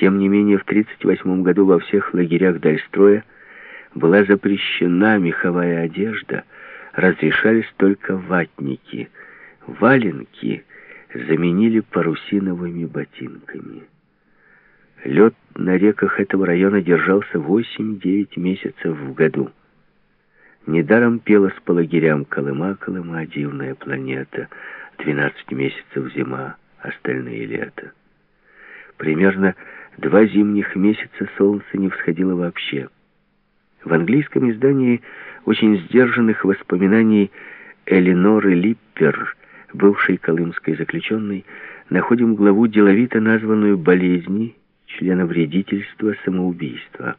Тем не менее, в 1938 году во всех лагерях Дальстроя была запрещена меховая одежда, разрешались только ватники. Валенки заменили парусиновыми ботинками. Лед на реках этого района держался 8-9 месяцев в году. Недаром пелась по лагерям «Колыма, Колыма, дивная планета», «12 месяцев зима, остальные лето». Примерно два зимних месяца солнце не всходило вообще. В английском издании очень сдержанных воспоминаний Элиноры Липпер, бывшей колымской заключенной, находим главу, деловито названную «Болезни», членовредительства, самоубийства.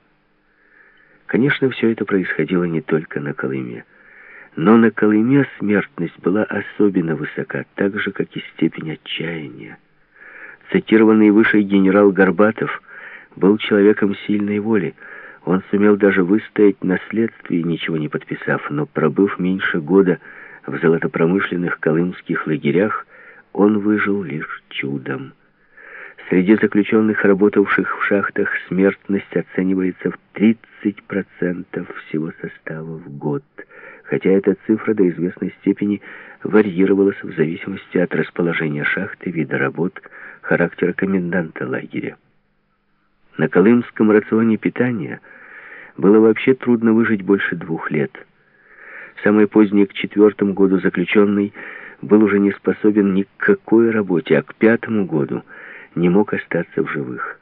Конечно, все это происходило не только на Колыме. Но на Колыме смертность была особенно высока, так же, как и степень отчаяния. Цитированный выше генерал Горбатов был человеком сильной воли. Он сумел даже выстоять на следствии, ничего не подписав, но пробыв меньше года в золотопромышленных колымских лагерях, он выжил лишь чудом. Среди заключенных, работавших в шахтах, смертность оценивается в 30% всего состава в год, хотя эта цифра до известной степени варьировалась в зависимости от расположения шахты, вида работ, характера коменданта лагеря. На колымском рационе питания было вообще трудно выжить больше двух лет. Самый поздний к четвертому году заключенный был уже не способен ни к какой работе, а к пятому году – не мог остаться в живых.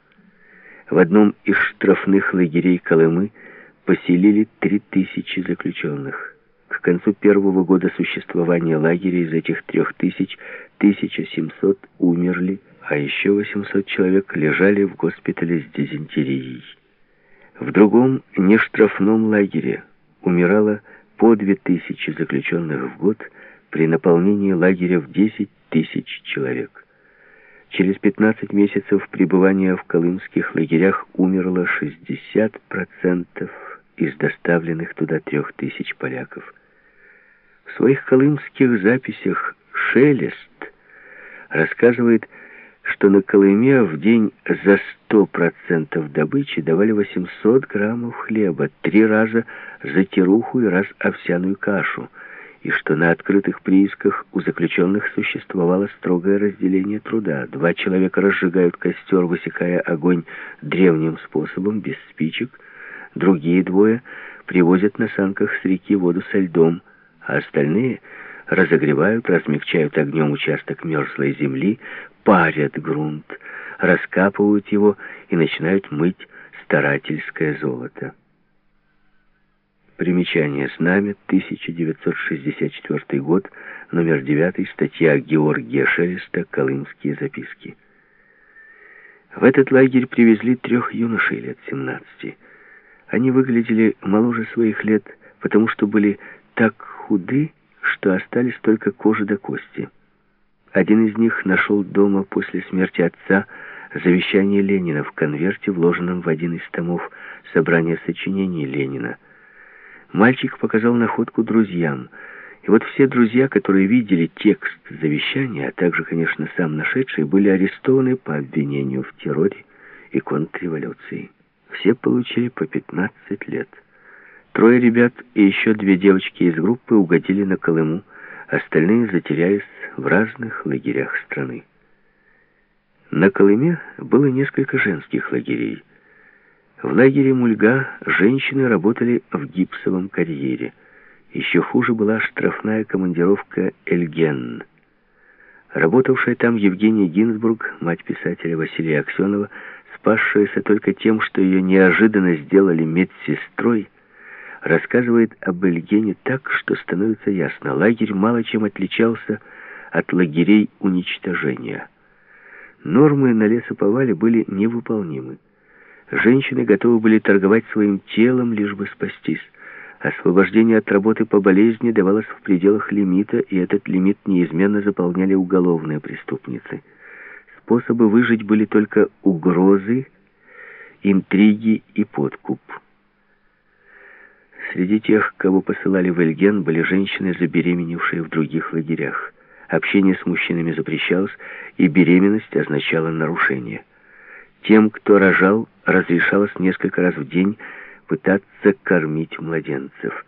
В одном из штрафных лагерей Колымы поселили три тысячи заключенных. К концу первого года существования лагеря из этих трех тысяч 1700 умерли, а еще 800 человек лежали в госпитале с дизентерией. В другом нештрафном лагере умирало по 2000 заключенных в год при наполнении лагеря в 10 тысяч человек. Через 15 месяцев пребывания в колымских лагерях умерло 60% из доставленных туда трех тысяч поляков. В своих колымских записях Шелест рассказывает, что на Колыме в день за 100% добычи давали 800 граммов хлеба, три раза за тируху и раз овсяную кашу – и что на открытых приисках у заключенных существовало строгое разделение труда. Два человека разжигают костер, высекая огонь древним способом, без спичек. Другие двое привозят на санках с реки воду со льдом, а остальные разогревают, размягчают огнем участок мерзлой земли, парят грунт, раскапывают его и начинают мыть старательское золото. Примечание. Знамя, 1964 год, номер 9, статья Георгия Шелеста «Колымские записки». В этот лагерь привезли трех юношей лет 17. Они выглядели моложе своих лет, потому что были так худы, что остались только кожа до кости. Один из них нашел дома после смерти отца завещание Ленина в конверте, вложенном в один из томов собрания сочинений Ленина – Мальчик показал находку друзьям. И вот все друзья, которые видели текст завещания, а также, конечно, сам нашедший, были арестованы по обвинению в терроре и контрреволюции. Все получили по 15 лет. Трое ребят и еще две девочки из группы угодили на Колыму, остальные затерялись в разных лагерях страны. На Колыме было несколько женских лагерей. В лагере Мульга женщины работали в гипсовом карьере. Еще хуже была штрафная командировка Эльген. Работавшая там Евгения Гинзбург, мать писателя Василия Аксенова, спасшаяся только тем, что ее неожиданно сделали медсестрой, рассказывает об Эльгене так, что становится ясно. Лагерь мало чем отличался от лагерей уничтожения. Нормы на лесоповале были невыполнимы. Женщины готовы были торговать своим телом, лишь бы спастись. Освобождение от работы по болезни давалось в пределах лимита, и этот лимит неизменно заполняли уголовные преступницы. Способы выжить были только угрозы, интриги и подкуп. Среди тех, кого посылали в Эльген, были женщины, забеременевшие в других лагерях. Общение с мужчинами запрещалось, и беременность означала нарушение. Тем, кто рожал, разрешалось несколько раз в день пытаться кормить младенцев.